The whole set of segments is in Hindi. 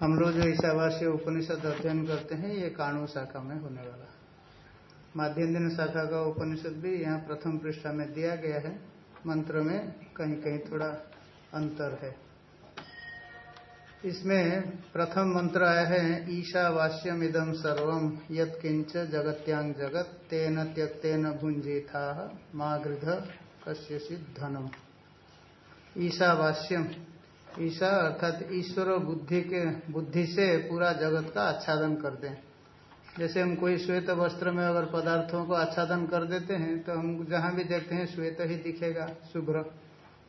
हम लोग जो ईशावास्य उपनिषद अध्ययन करते हैं, ये काणु शाखा में होने वाला माध्यम शाखा का उपनिषद भी यहाँ प्रथम पृष्ठा में दिया गया है। मंत्र में कहीं कहीं थोड़ा अंतर है। इसमें प्रथम मंत्र आया है, ईशावास्यम इदम सर्वम यत्किंच जगत्यांग जगत, तेन त्यक्तेन भुंजी था माँ गृध कश्य धनम ईशावास्यम ईशा अर्थात ईश्वर बुद्धि के, बुद्धि से पूरा जगत का आच्छादन कर दें जैसे हम कोई श्वेत वस्त्र में अगर पदार्थों को आच्छादन कर देते हैं तो हम जहाँ भी देखते हैं श्वेत ही दिखेगा, शुभ्र।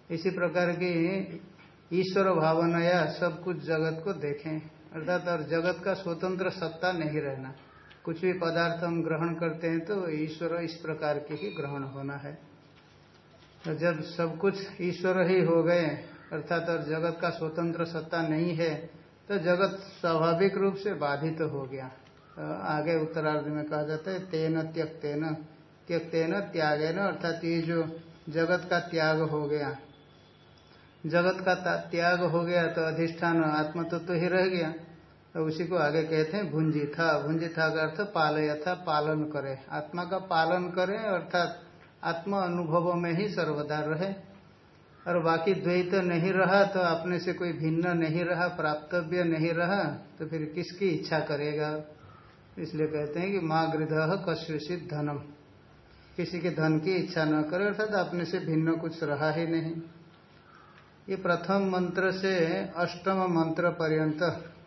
इसी प्रकार की ईश्वर भावना या सब कुछ जगत को देखें। अर्थात और जगत का स्वतंत्र सत्ता नहीं रहना। कुछ भी पदार्थ हम ग्रहण करते हैं तो ईश्वर इस प्रकार के ही ग्रहण होना है। तो जब सब कुछ ईश्वर ही हो गए अर्थात और जगत का स्वतंत्र सत्ता नहीं है तो जगत स्वाभाविक रूप से बाधित तो हो गया। तो आगे उत्तरार्ध में कहा जाता है, तेन त्यक्तेन। त्यक्तेन त्यागेन, अर्थात ये जो जगत का त्याग हो गया। जगत का त्याग हो गया तो अधिष्ठान आत्म तत्व तो ही रह गया। तो उसी को आगे कहते हैं भुंजी था भुंजी था का अर्थ पालय था पालन करे। आत्मा का पालन करे, अर्थात आत्मा अनुभव में ही सर्वदा रहे। और बाकी द्वैत नहीं रहा तो अपने से कोई भिन्न नहीं रहा, प्राप्तव्य नहीं रहा तो फिर किसकी इच्छा करेगा? इसलिए कहते हैं कि माँ गृध कश्यषित धनम। किसी के धन की इच्छा न करे, अर्थात अपने से भिन्न कुछ रहा ही नहीं। ये प्रथम मंत्र से अष्टम मंत्र पर्यंत,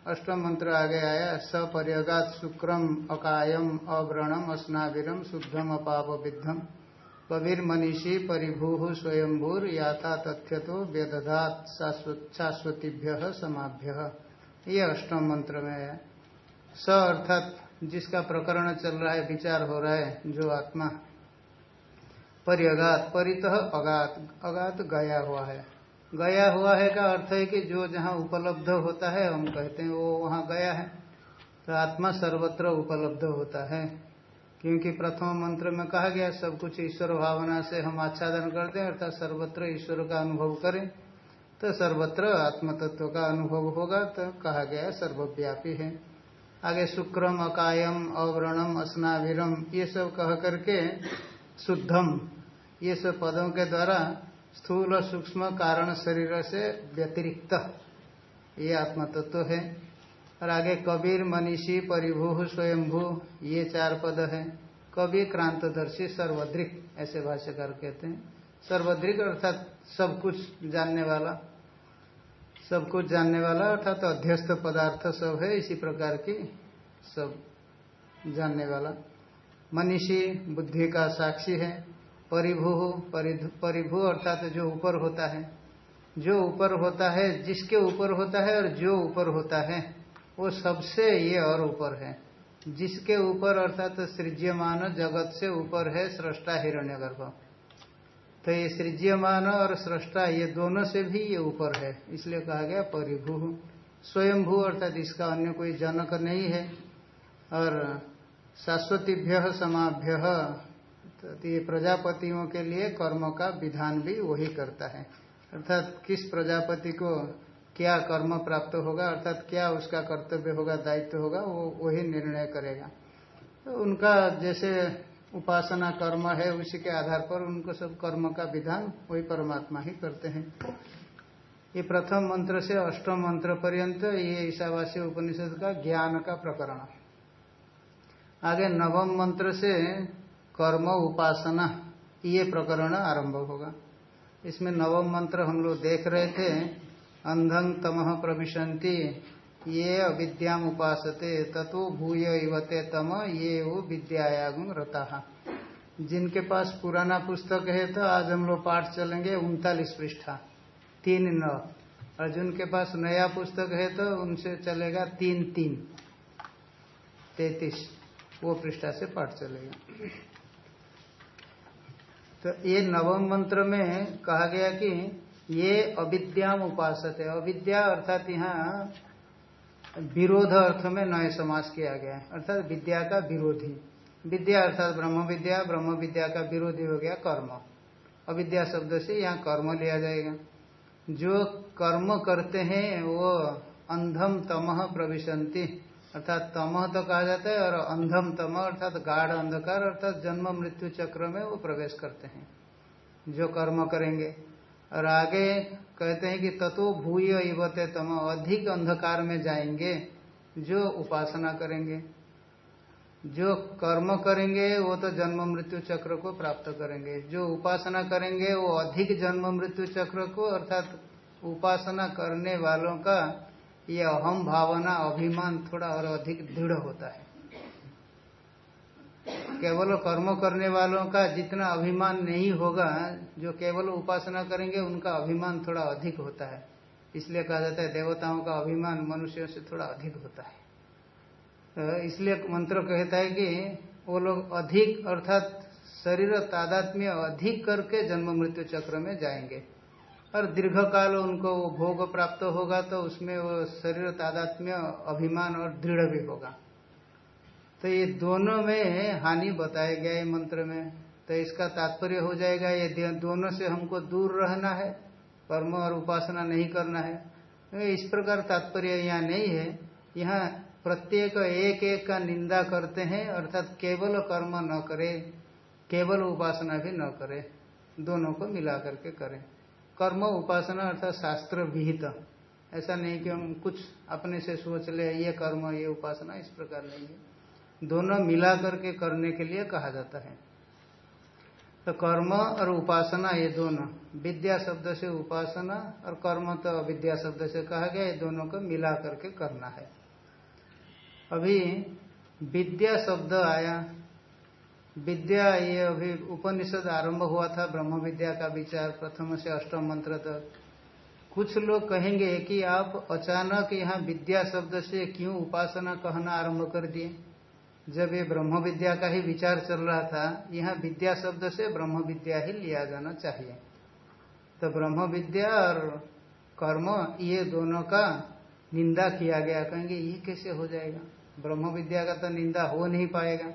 अष्टम मंत्र आगे आया, सपर्यगात शुक्रम अकायम अव्रणम अस्नाविरम शुद्धम अपाप विद्धम कबीर मनीषी परिभू स्वयंभूर याता तथ्य तो व्यदधात शाश्वतीभ्य समाभ्य। ये अष्टम मंत्र में है। स अर्थात जिसका प्रकरण चल रहा है, विचार हो रहा है, जो आत्मा। परिअगात परित अगात अगात गया हुआ है। गया हुआ है का अर्थ है कि जो जहाँ उपलब्ध होता है, हम कहते हैं वो वहाँ गया है। तो आत्मा सर्वत्र उपलब्ध होता है। क्योंकि प्रथम मंत्र में कहा गया, सब कुछ ईश्वर भावना से हम आच्छादन करते हैं, अर्थात सर्वत्र ईश्वर का अनुभव करें। तो सर्वत्र आत्म तत्व का अनुभव होगा तो कहा गया, सर्वव्यापी है। आगे, शुक्रम, अकायम, अवरणम अस्नाविरम ये सब कह करके शुद्धम, ये सब पदों के द्वारा स्थूल सूक्ष्म कारण शरीर से व्यतिरिक्त ये आत्मतत्व है। और आगे कबीर मनीषी परिभू स्वयंभू, ये चार पद है। कवि क्रांतदर्शी सर्वद्रिक, ऐसे भाष्यकार कहते हैं। सर्वद्रिक अर्थात सब कुछ जानने वाला। सब कुछ जानने वाला अर्थात अध्यस्त पदार्थ सब है, इसी प्रकार की सब जानने वाला। मनीषी बुद्धि का साक्षी है। परिभू परिभू अर्थात जो ऊपर होता है। जो ऊपर होता है, जिसके ऊपर होता है और जो ऊपर होता है। वो सबसे ये और ऊपर है। जिसके ऊपर अर्थात तो सृज्यमान जगत से ऊपर है सृष्टा हिरण्यगर्भ। तो ये सृज्यमान और सृष्टा ये दोनों से भी ये ऊपर है, इसलिए कहा गया परिभू। स्वयंभू अर्थात इसका अन्य कोई जनक नहीं है। और शाश्वतीभ्य, समाभ्य तो ये प्रजापतियों के लिए कर्म का विधान भी वही करता है। अर्थात किस प्रजापति को क्या कर्म प्राप्त होगा, अर्थात क्या उसका कर्तव्य होगा, दायित्व होगा, वो वही निर्णय करेगा। तो उनका जैसे उपासना कर्म है, उसी के आधार पर उनको सब कर्म का विधान वही परमात्मा ही करते हैं। ये प्रथम मंत्र से अष्टम मंत्र पर्यंत ये ईशावासी उपनिषद का ज्ञान का प्रकरण। आगे नवम मंत्र से कर्म उपासना, ये प्रकरण आरंभ होगा। इसमें नवम मंत्र हम लोग देख रहे थे। अंधं तम प्रविशंति ये अविद्या उपासते, ततो भूय इवते तम, ये वो विद्यायागुम रता। जिनके पास पुराना पुस्तक है तो आज हम लोग पाठ चलेंगे उनतालीस पृष्ठा। तीन नौ। और जिनके पास नया पुस्तक है तो उनसे चलेगा तीन तीन। तैतीस। वो पृष्ठा से पाठ चलेगा। तो ये नवम मंत्र में कहा गया कि ये अविद्याम उपासत है। अविद्या अर्थात यहाँ विरोध अर्थ में नए समास किया गया है। अर्थात विद्या का विरोधी। विद्या अर्थात ब्रह्म विद्या ब्रह्म विद्या का विरोधी हो गया कर्म। अविद्या शब्द से यहाँ कर्म लिया जाएगा। जो कर्म करते हैं, वो अंधम तमह प्रविशंति अर्थात तमह तो कहा जाता है, और अंधम तम अर्थात गाढ़ अंधकार, अर्थात जन्म मृत्यु चक्र में वो प्रवेश करते हैं। जो कर्म करेंगे और आगे कहते हैं कि तत्व भूय इवते, तम अधिक अंधकार में जाएँगे, जो उपासना करेंगे। जो कर्म करेंगे, वो तो जन्म मृत्यु चक्र को प्राप्त करेंगे। जो उपासना करेंगे, वो अधिक जन्म मृत्यु चक्र को, अर्थात उपासना करने वालों का ये अहम भावना, अभिमान थोड़ा और अधिक दृढ़ होता है। केवल कर्म करने वालों का जितना अभिमान नहीं होगा, जो केवल उपासना करेंगे, उनका अभिमान थोड़ा अधिक होता है। इसलिए कहा जाता है, देवताओं का अभिमान मनुष्यों से थोड़ा अधिक होता है। तो इसलिए मंत्र कहता है कि वो लोग अधिक, अर्थात शरीर तादात्म्य अधिक करके जन्म मृत्यु चक्र में जाएँगे। और दीर्घ काल उनको वो भोग प्राप्त होगा तो उसमें वो शरीर तादात्म्य, अभिमान और दृढ़ भी होगा। तो ये दोनों में हानि बताया गया है मंत्र में। तो इसका तात्पर्य हो जाएगा, ये दोनों से हमको दूर रहना है, कर्म और उपासना नहीं करना है। तो इस प्रकार तात्पर्य यहाँ नहीं है। यहाँ प्रत्येक एक एक का निंदा करते हैं, अर्थात केवल कर्म न करे, केवल उपासना भी न करे, दोनों को मिला करके करें। कर्म, उपासना अर्थात शास्त्र विहित। ऐसा नहीं कि हम कुछ अपने से सोच ले, ये कर्म, ये उपासना, इस प्रकार नहीं है। दोनों मिला करके करने के लिए कहा जाता है। तो कर्म और उपासना ये दोनों, विद्या शब्द से उपासना और कर्म तो विद्या शब्द से कहा गया, ये दोनों को मिला करके करना है। अभी विद्या शब्द आया। विद्या ये अभी उपनिषद आरंभ हुआ था, ब्रह्म विद्या का विचार प्रथम से अष्टम मंत्र तक। कुछ लोग कहेंगे कि आप अचानक यहाँ विद्या शब्द से क्यों उपासना कहना आरंभ कर दिए? जब ये ब्रह्म विद्या का ही विचार चल रहा था, यहाँ विद्या शब्द से ब्रह्म विद्या ही लिया जाना चाहिए। तो ब्रह्म विद्या और कर्म, ये दोनों का निंदा किया गया। कहेंगे, ये कैसे हो जाएगा? ब्रह्म विद्या का तो निंदा हो नहीं पाएगा।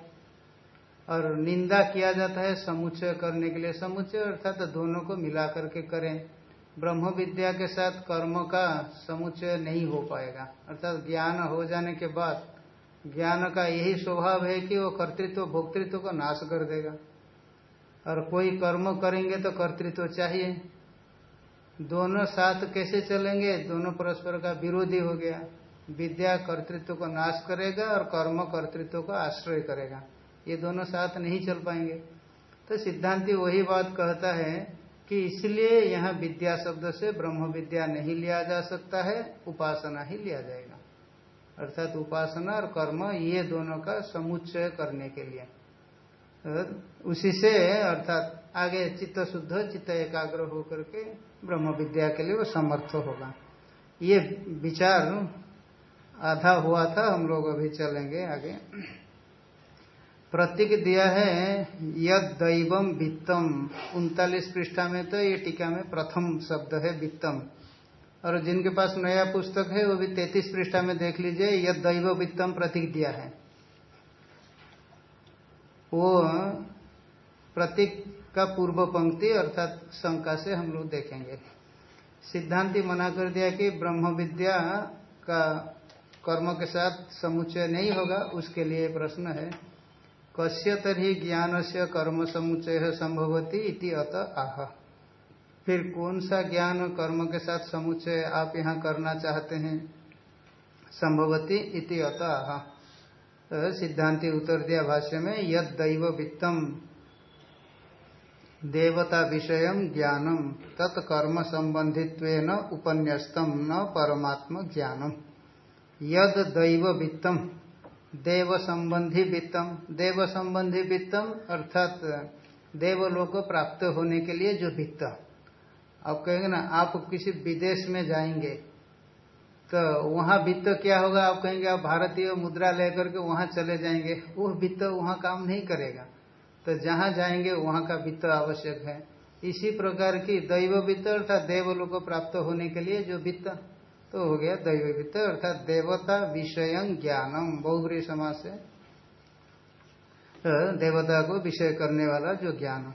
और निंदा किया जाता है समुच्चय करने के लिए। समुच्चय अर्थात तो दोनों को मिला करके करें। ब्रह्म विद्या के साथ कर्म का समुच्चय नहीं हो पाएगा। अर्थात ज्ञान हो जाने के बाद ज्ञान का यही स्वभाव है कि वो कर्तृत्व, भोक्तृत्व को नाश कर देगा। और कोई कर्म करेंगे तो कर्तृत्व चाहिए। दोनों साथ कैसे चलेंगे? दोनों परस्पर का विरोधी हो गया। विद्या कर्तृत्व को नाश करेगा और कर्म कर्तृत्व को आश्रय करेगा। ये दोनों साथ नहीं चल पाएँगे। तो सिद्धांति वही बात कहता है कि इसलिए यहाँ विद्या शब्द से ब्रह्म विद्या नहीं लिया जा सकता है, उपासना ही लिया जाएगा। अर्थात उपासना और कर्म, ये दोनों का समुच्चय करने के लिए। उसी से अर्थात आगे चित्त शुद्ध, चित्त एकाग्र होकर के ब्रह्म विद्या के लिए वो समर्थ होगा। ये विचार आधा हुआ था, हम लोग अभी चलेंगे आगे। प्रतीक दिया है, यद दैवम वित्तम। उनतालीस पृष्ठा में तो ये टीका में प्रथम शब्द है वित्तम। और जिनके पास नया पुस्तक है, वो भी तैतीस पृष्ठा में देख लीजिए, यह दैव वित्तम प्रतीक दिया है। वो प्रतीक का पूर्व पंक्ति अर्थात शंका से हम लोग देखेंगे। सिद्धांति मना कर दिया कि ब्रह्म विद्या का कर्म के साथ समुच्चय नहीं होगा, उसके लिए प्रश्न है। कश्य तरी ज्ञान से कर्म समुच्चय संभवती इति अत आह। फिर कौन सा ज्ञान कर्म के साथ समुच्चय आप यहाँ करना चाहते हैं? संभवती इति अतः। सिद्धांति उत्तर दिया भाष्य में यद दैव वित्तम देवता विषय ज्ञानम, तत्कर्म संबंधित्व उपन्यस्तम, न परमात्म ज्ञानम। यद दैव वित्तम देव संबंधी वित्तम देव संबंधी वित्तम अर्थात, देवलोक प्राप्त होने के लिए जो वित्त आप कहेंगे ना, आप किसी विदेश में जाएँगे तो वहाँ वित्त क्या होगा? आप कहेंगे, आप भारतीय मुद्रा लेकर के वहाँ चले जाएँगे। वो वित्त वहाँ काम नहीं करेगा। तो जहाँ जाएँगे, वहाँ का वित्त आवश्यक है। इसी प्रकार की दैव वित्त अर्थात देवलोक प्राप्त होने के लिए जो वित्त तो हो गया दैव वित्त अर्थात देवता विषय ज्ञानम बहुग्री समाज से तो देवता को विषय करने वाला जो ज्ञान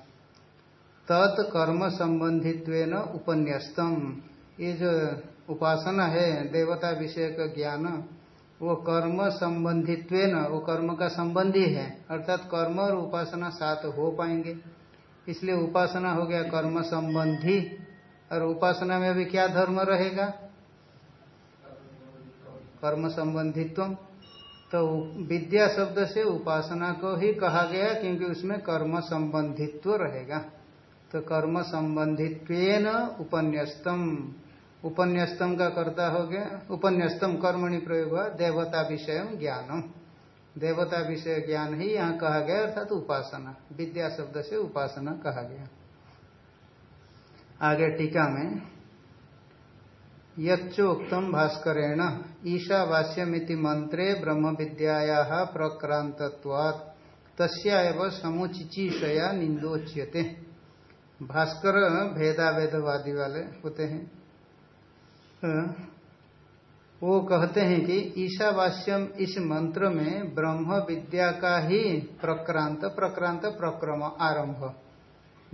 तत् कर्म संबंधित्व उपन्यस्तम। ये जो उपासना है, देवता विषय का ज्ञान, वो कर्म संबंधित्व वो कर्म का संबंधी है। अर्थात कर्म और उपासना साथ हो पाएँगे। इसलिए उपासना हो गया कर्म संबंधी। और उपासना में अभी क्या धर्म रहेगा? कर्म संबंधित्व तो विद्या शब्द से उपासना को ही कहा गया, क्योंकि उसमें कर्म संबंधित्व रहेगा। तो कर्म संबंधित्व उपन्यस्तम। उपन्यस्तम का कर्ता हो गया। उपन्यस्तम कर्मणि प्रयोग देवता विषय ज्ञानम। देवता विषय ज्ञान ही यहाँ कहा गया, अर्थात तो उपासना। विद्या शब्द से उपासना कहा गया। आगे टीका में, यच्चोक्तम भास्करेण ईशावास्यमिति मंत्रे ब्रह्म विद्या प्रक्रांतत्वात्। तस्या समुचिचीषया निंदोच्यते भास्कर भेदावेदवादी वाले होते हैं। वो कहते हैं कि ईशावास्यम इस मंत्र में ब्रह्म विद्या का ही प्रक्रांत प्रक्रांत, प्रक्रम आरंभ।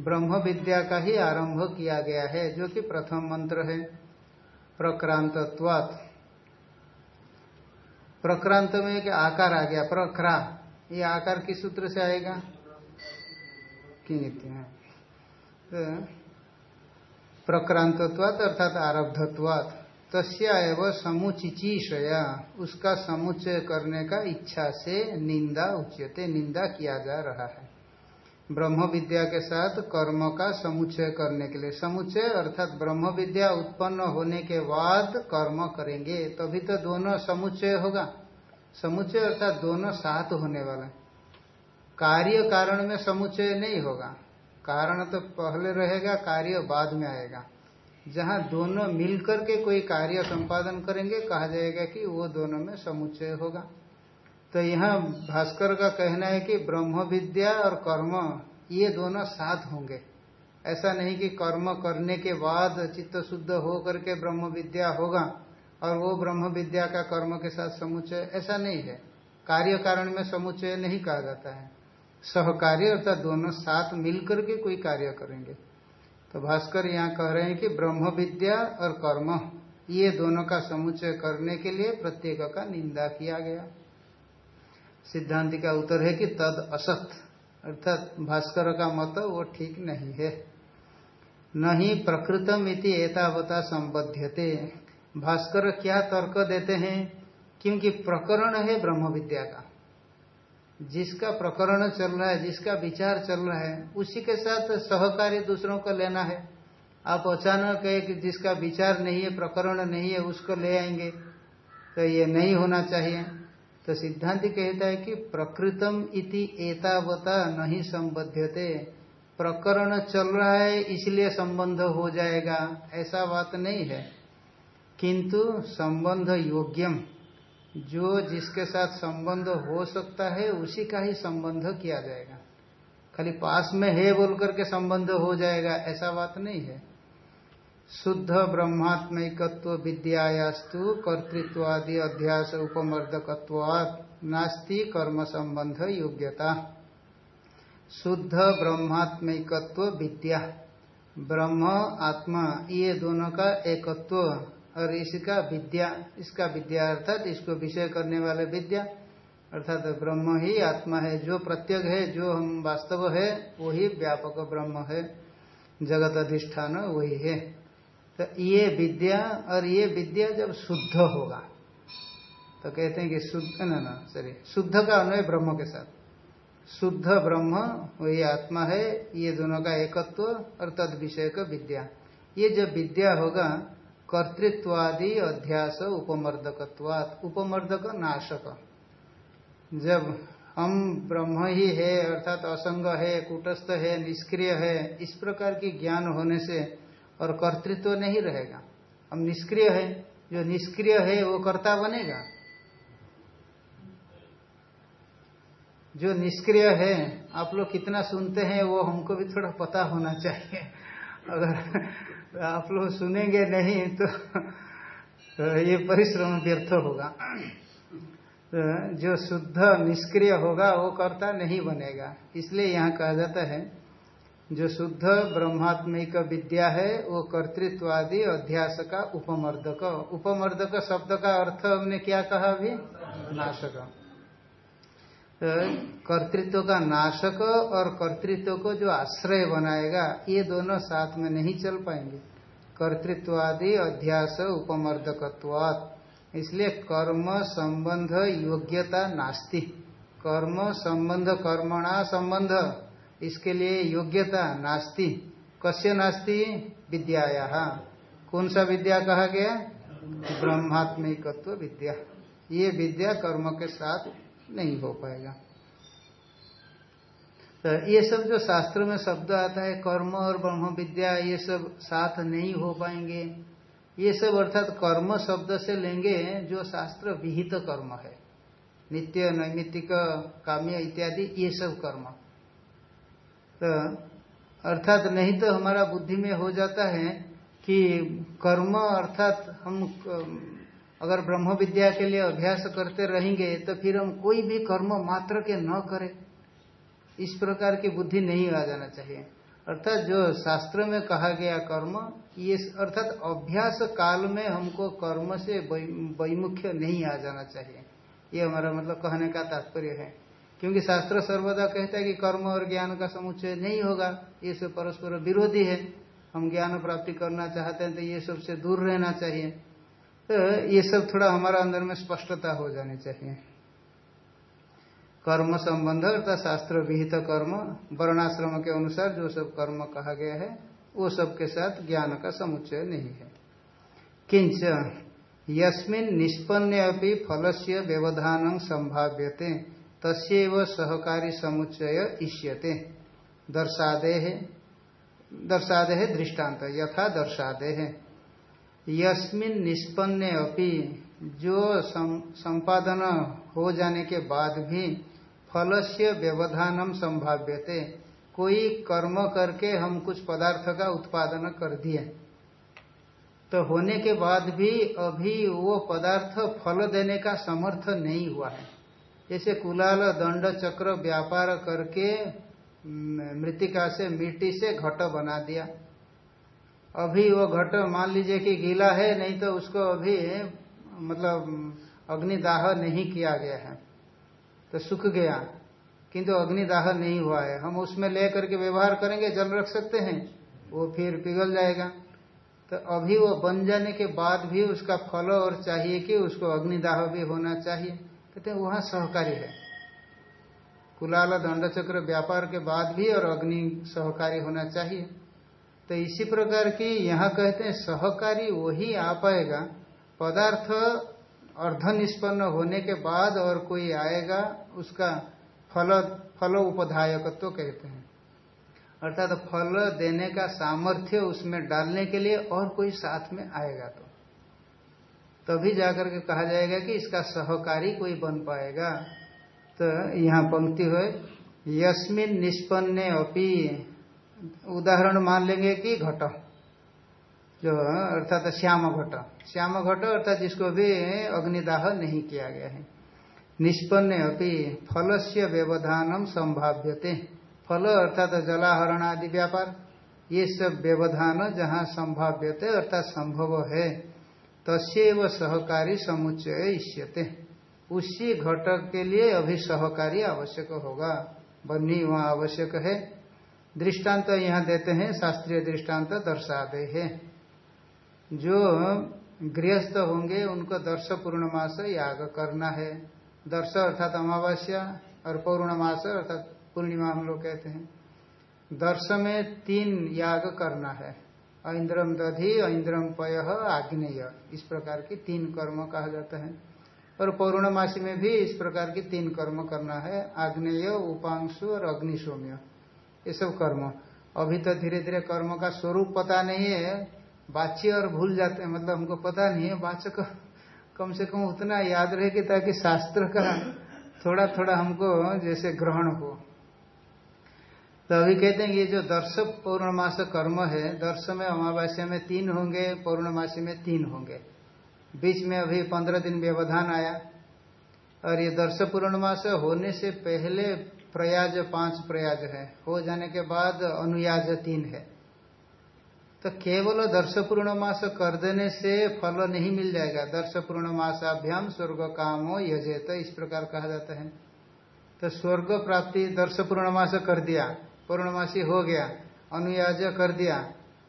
ब्रह्म विद्या का ही आरंभ किया गया है, जो कि प्रथम मंत्र है। प्रक्रांतत्वात। प्रक्रांत में एक आकार आ गया प्रखरा ये आकार किस सूत्र से आएगा? तो अर्थात आरब्धत्वात, तस्या एवं समुचिचीषया, उसका समुच्चय करने का इच्छा से निंदा उच्यते, निंदा किया जा रहा है। ब्रह्म विद्या के साथ कर्म का समुच्चय करने के लिए, समुच्चय अर्थात ब्रह्म विद्या उत्पन्न होने के बाद कर्म करेंगे, तभी तो दोनों समुच्चय होगा। समुच्चय अर्थात दोनों साथ होने वाला कार्य कारण में समुच्चय नहीं होगा। कारण तो पहले रहेगा, कार्य बाद में आएगा। जहाँ दोनों मिलकर के कोई कार्य संपादन करेंगे, कहा जाएगा कि वो दोनों में समुच्चय होगा। तो यहाँ भास्कर का कहना है कि ब्रह्म विद्या और कर्म, ये दोनों साथ होंगे। ऐसा नहीं कि कर्म करने के बाद चित्त शुद्ध हो करके ब्रह्म विद्या होगा और वो ब्रह्म विद्या का कर्म के साथ समुच्चय, ऐसा नहीं है। कार्य कारण में समुच्चय नहीं कहा जाता है। सहकार्य अर्थात दोनों साथ मिलकर के कोई कार्य करेंगे। तो भास्कर यहाँ कह रहे हैं कि ब्रह्म विद्या और कर्म, ये दोनों का समुच्चय करने के लिए प्रत्येक का निंदा किया गया। सिद्धांति का उत्तर है कि तद असत, अर्थात भास्कर का मत वो ठीक नहीं है। नहीं प्रकृतम इति एतावता संबध्यते। भास्कर क्या तर्क देते हैं? क्योंकि प्रकरण है ब्रह्म विद्या का। जिसका प्रकरण चल रहा है, जिसका विचार चल रहा है, उसी के साथ सहकारी दूसरों को लेना है। आप अचानक एक जिसका विचार नहीं है, प्रकरण नहीं है, उसको ले आएँगे तो ये नहीं होना चाहिए। तो सिद्धांत कहता है कि प्रकृतम इति एतावता नहीं संबद्धते प्रकरण चल रहा है, इसलिए संबंध हो जाएगा। ऐसा बात नहीं है। किंतु संबंध योग्यम। जो जिसके साथ संबंध हो सकता है, उसी का ही संबंध किया जाएगा। खाली पास में है बोल करके संबंध हो जाएगा, ऐसा बात नहीं है। शुद्ध ब्रह्मात्मिकत्व विद्यायास्तु कर्तृत्वादि अध्यास उपमर्दकत्वात् नास्ति कर्म संबंध योग्यता। शुद्ध ब्रह्मात्मिकत्व विद्या। ब्रह्म, आत्मा, ये दोनों का एकत्व और इसका विद्या इसका विद्या अर्थात इसको विषय करने वाले विद्या, अर्थात ब्रह्म ही आत्मा है। जो प्रत्येक है, जो हम वास्तव है, वही व्यापक ब्रह्म है। जगत अधिष्ठान वही है। तो ये विद्या, और ये विद्या जब शुद्ध होगा तो कहते हैं कि शुद्ध, ना ना सॉरी शुद्ध का अन्वय ब्रह्म के साथ। शुद्ध ब्रह्म, वही आत्मा है, ये दोनों का एकत्व और तद विषय का विद्या। ये जब विद्या होगा कर्तृत्वादि अध्यास उपमर्दकत्वात। उपमर्दक नाशक। जब हम ब्रह्म ही है, अर्थात असंग है, कुटस्थ है, निष्क्रिय है, इस प्रकार की ज्ञान होने से और कर्तृत्व नहीं रहेगा। हम निष्क्रिय है, जो निष्क्रिय है, वो कर्ता बनेगा। जो निष्क्रिय है, आप लोग कितना सुनते हैं, वो हमको भी थोड़ा पता होना चाहिए। अगर आप लोग सुनेंगे नहीं तो, तो ये परिश्रम व्यर्थ होगा। तो जो शुद्ध निष्क्रिय होगा वो कर्ता नहीं बनेगा। इसलिए यहाँ कहा जाता है जो शुद्ध ब्रह्मात्मिक विद्या है वो कर्तृत्वादि अध्यास का उपमर्दक। उपमर्दक शब्द का अर्थ हमने क्या कहा अभी? नाशक। तो कर्तृत्व का नाशक और कर्तृत्व को जो आश्रय बनाएगा, ये दोनों साथ में नहीं चल पाएँगे। कर्तृत्वादि अध्यास उपमर्दकत्वात्। इसलिए कर्म संबंध योग्यता नास्ति। कर्म संबंध, कर्मणा संबंध, इसके लिए योग्यता नास्ति। कस्य नास्ति? विद्याया। कौन सा विद्या कहा गया? ब्रह्मात्मिकत्व विद्या। ये विद्या कर्म के साथ नहीं हो पाएगा। तो ये सब जो शास्त्र में शब्द आता है, कर्म और ब्रह्म विद्या ये सब साथ नहीं हो पाएँगे। ये सब अर्थात कर्म शब्द से लेंगे जो शास्त्र विहित कर्म है। नित्य, नैमित्तिक, काम्य इत्यादि, ये सब कर्म। तो अर्थात नहीं तो हमारा बुद्धि में हो जाता है कि कर्म अर्थात हम अगर ब्रह्म विद्या के लिए अभ्यास करते रहेंगे तो फिर हम कोई भी कर्म मात्र के न करें। इस प्रकार की बुद्धि नहीं आ जाना चाहिए। अर्थात जो शास्त्र में कहा गया कर्म, ये अर्थात अभ्यास काल में हमको कर्म से वैमुख्य नहीं आ जाना चाहिए। ये हमारा मतलब कहने का तात्पर्य है। क्योंकि शास्त्र सर्वदा कहता है कि कर्म और ज्ञान का समुच्चय नहीं होगा। ये सब परस्पर विरोधी है। हम ज्ञान प्राप्ति करना चाहते हैं तो ये सबसे दूर रहना चाहिए। तो ये सब थोड़ा हमारा अंदर में स्पष्टता हो जानी चाहिए। कर्म संबंध अर्थात शास्त्र विहित कर्म, वर्णाश्रम के अनुसार जो सब कर्म कहा गया है, वो सब के साथ ज्ञान का समुच्चय नहीं है। किंच, यस्मिन निष्पन्न अभी फल से व्यवधान संभाव्यते तस्व सहकारी समुच्चय इष्यते। दर्शादे दर्शादे दृष्टांत यथा दर्शादे है। यस्मिन निष्पन्न अपि जो संपादन हो जाने के बाद भी फल से व्यवधानम संभाव्यते। कोई कर्म करके हम कुछ पदार्थ का उत्पादन कर दिए। तो होने के बाद भी अभी वो पदार्थ फल देने का समर्थ नहीं हुआ है। जैसे कुलाल, दंड, चक्र, व्यापार करके मृतिका से, मिट्टी से घट बना दिया। अभी वो घट, मान लीजिए कि गीला है, नहीं तो उसको अभी मतलब अग्निदाह नहीं किया गया है। तो सूख गया, किंतु अग्निदाह नहीं हुआ है। हम उसमें ले करके व्यवहार करेंगे, जल रख सकते हैं, वो फिर पिघल जाएगा। तो अभी वो बन जाने के बाद भी उसका फल और चाहिए कि उसको अग्निदाह भी होना चाहिए। कहते हैं, वहाँ सहकारी है। कुलाला दंड चक्र व्यापार के बाद भी और अग्नि सहकारी होना चाहिए। तो इसी प्रकार की यहाँ कहते हैं, सहकारी वही आ पाएगा। पदार्थ अर्ध निष्पन्न होने के बाद और कोई आएगा, उसका फल फल उपधायकत्व तो कहते हैं। अर्थात तो फल देने का सामर्थ्य उसमें डालने के लिए और कोई साथ में आएगा तो। तभी जाकर के कहा जाएगा कि इसका सहकारी कोई बन पाएगा। तो यहाँ पंक्ति हो, यस्मिन निष्पन्ने अपी उदाहरण मान लेंगे कि घट। जो अर्थात श्याम घट। श्याम घट अर्थात जिसको भी अग्निदाह नहीं किया गया है। निष्पन्न अभी फल से व्यवधानम संभाव्यते। फल अर्थात जलाहरण आदि व्यापार, ये सब व्यवधान जहाँ संभाव्यते अर्थात संभव है तस्व सहकारी समुच्चय इष्यते उसी घटक के लिए अभी सहकारी आवश्यक होगा। बन्नी वहाँ आवश्यक है। दृष्टांत तो यहाँ देते हैं, शास्त्रीय दृष्टांत तो दर्शाते हैं। जो गृहस्थ होंगे, उनको दर्श पूर्णमास याग करना है। दर्श अर्थात अमावस्या और पौर्णमास अर्थात पूर्णिमा हम लोग कहते हैं। दर्श में तीन याग करना है। ऐन्द्रम दधि ऐन्द्रम पय, आग्नेय। इस प्रकार की तीन कर्म कहा जाता है। और पौर्णमासी में भी इस प्रकार की तीन कर्म करना है। आग्नेय, उपांशु और अग्निशोम्य। ये सब कर्म। अभी तो धीरे धीरे कर्म का स्वरूप पता नहीं है। वाच्य और भूल जाते हैं मतलब हमको पता नहीं है। वाचक कम से कम उतना याद रहे कि ताकि शास्त्र का थोड़ा थोड़ा हमको जैसे ग्रहण हो। तो अभी कहते हैं, ये जो दर्श पौर्णमास कर्म है, दर्श में, अमावस्या में तीन होंगे, पौर्णमासी में तीन होंगे। बीच में अभी पंद्रह दिन व्यवधान आया। और ये दर्श पूर्णमास होने से पहले प्रयाज पाँच प्रयाज है। हो जाने के बाद अनुयाज तीन है। तो केवल दर्श पूर्णमास कर देने से फल नहीं मिल जाएगा। दर्श पूर्णमासाभ्याम स्वर्ग कामो यजेत, इस प्रकार कहा जाता है। तो स्वर्ग प्राप्ति दर्श पूर्णमास कर दिया, पूर्णमासी हो गया, अनुयाज कर दिया,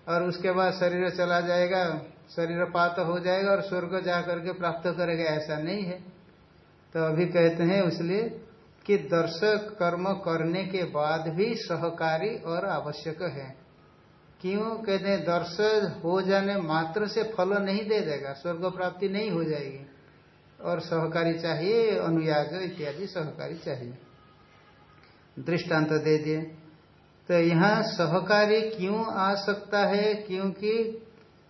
और उसके बाद शरीर चला जाएगा शरीर पात हो जाएगा और स्वर्ग जा करके प्राप्त करेगा। ऐसा नहीं है। तो अभी कहते हैं, इसलिए कि दर्शक कर्म करने के बाद भी सहकारी और आवश्यक है। क्यों? कहते हैं दर्श हो जाने मात्र से फल नहीं दे देगा, स्वर्ग प्राप्ति नहीं हो जाएगी। और सहकारी चाहिए अनुयाग इत्यादि सहकारी चाहिए। दृष्टांत दे दिए। तो यहाँ सहकारी क्यों आ सकता है? क्योंकि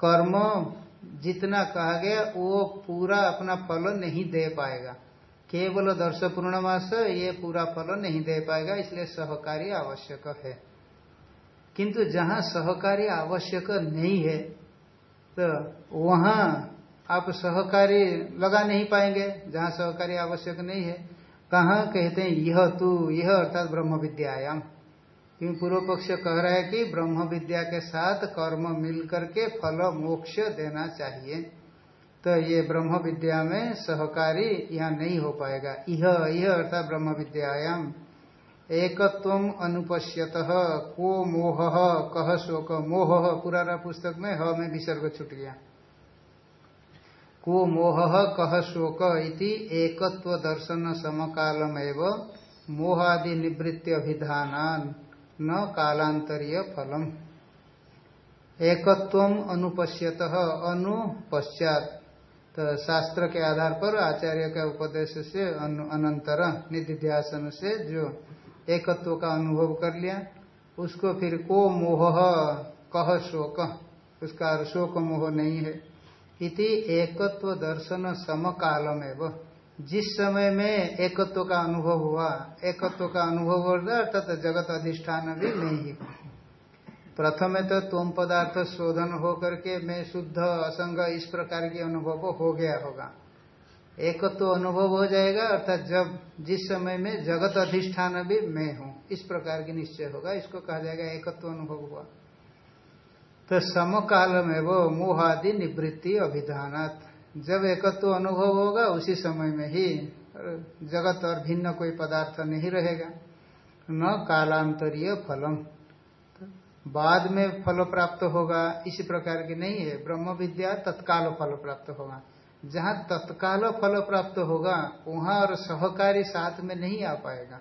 कर्म जितना कहा गया, वो पूरा अपना फल नहीं दे पाएगा। केवल दर्श पूर्णमास ये पूरा फल नहीं दे पाएगा, इसलिए सहकारी आवश्यक है। किंतु जहाँ सहकारी आवश्यक नहीं है तो वहाँ आप सहकारी लगा नहीं पाएँगे, जहाँ सहकारी आवश्यक नहीं है। कहा कहते हैं, यह तू, यह अर्थात ब्रह्म विद्यायाम। क्योंकि पूर्व पक्ष कह रहा है कि ब्रह्म विद्या के साथ कर्म मिल करके फल मोक्ष देना चाहिए। तो ये ब्रह्म विद्या में सहकारी यहाँ नहीं हो पाएगा। यह यह अर्थात ब्रह्म विद्यायाम। एकत्व अनुपश्यत, को मोह कह शोक, मोह, पुराना पुस्तक में ह में विसर्ग छुट गया। को मोह कह शोक इति एकत्व दर्शन समकालमेव मोहादि निवृत्ति अभिधान न कालांतरीय फलम। एकत्व अनुपश्यत, अनुपश्चात तो शास्त्र के आधार पर आचार्य का उपदेश से अनंतर, निधिध्यासन से जो एकत्व का अनुभव कर लिया, उसको फिर को मोह, कह शोक, उसका शोक मोह नहीं है। इति एकत्व दर्शन समकाल में वह जिस समय में एकत्व का अनुभव हुआ, एकत्व का अनुभव हो रहा अर्थात जगत अधिष्ठान भी नहीं है। प्रथम तो तुम पदार्थ शोधन हो करके मैं शुद्ध असंग इस प्रकार की अनुभव हो गया होगा। एक तो अनुभव हो जाएगा, अर्थात जब, जिस समय में जगत अधिष्ठान भी मैं हूँ, इस प्रकार की निश्चय होगा, इसको कहा जाएगा एकत्व अनुभव हुआ। तो समकाल में वो मोहादि निवृत्ति अभिधानात। जब एकत्व अनुभव होगा, उसी समय में ही जगत और भिन्न कोई पदार्थ नहीं रहेगा। न कालांतरीय फलम। बाद में फल प्राप्त होगा, इसी प्रकार की नहीं है। ब्रह्म विद्या तत्काल फल प्राप्त होगा। जहाँ तत्काल फल प्राप्त होगा, वहाँ और सहकारी साथ में नहीं आ पाएगा।